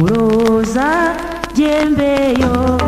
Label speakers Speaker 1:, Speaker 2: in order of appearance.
Speaker 1: muroza jyembeyo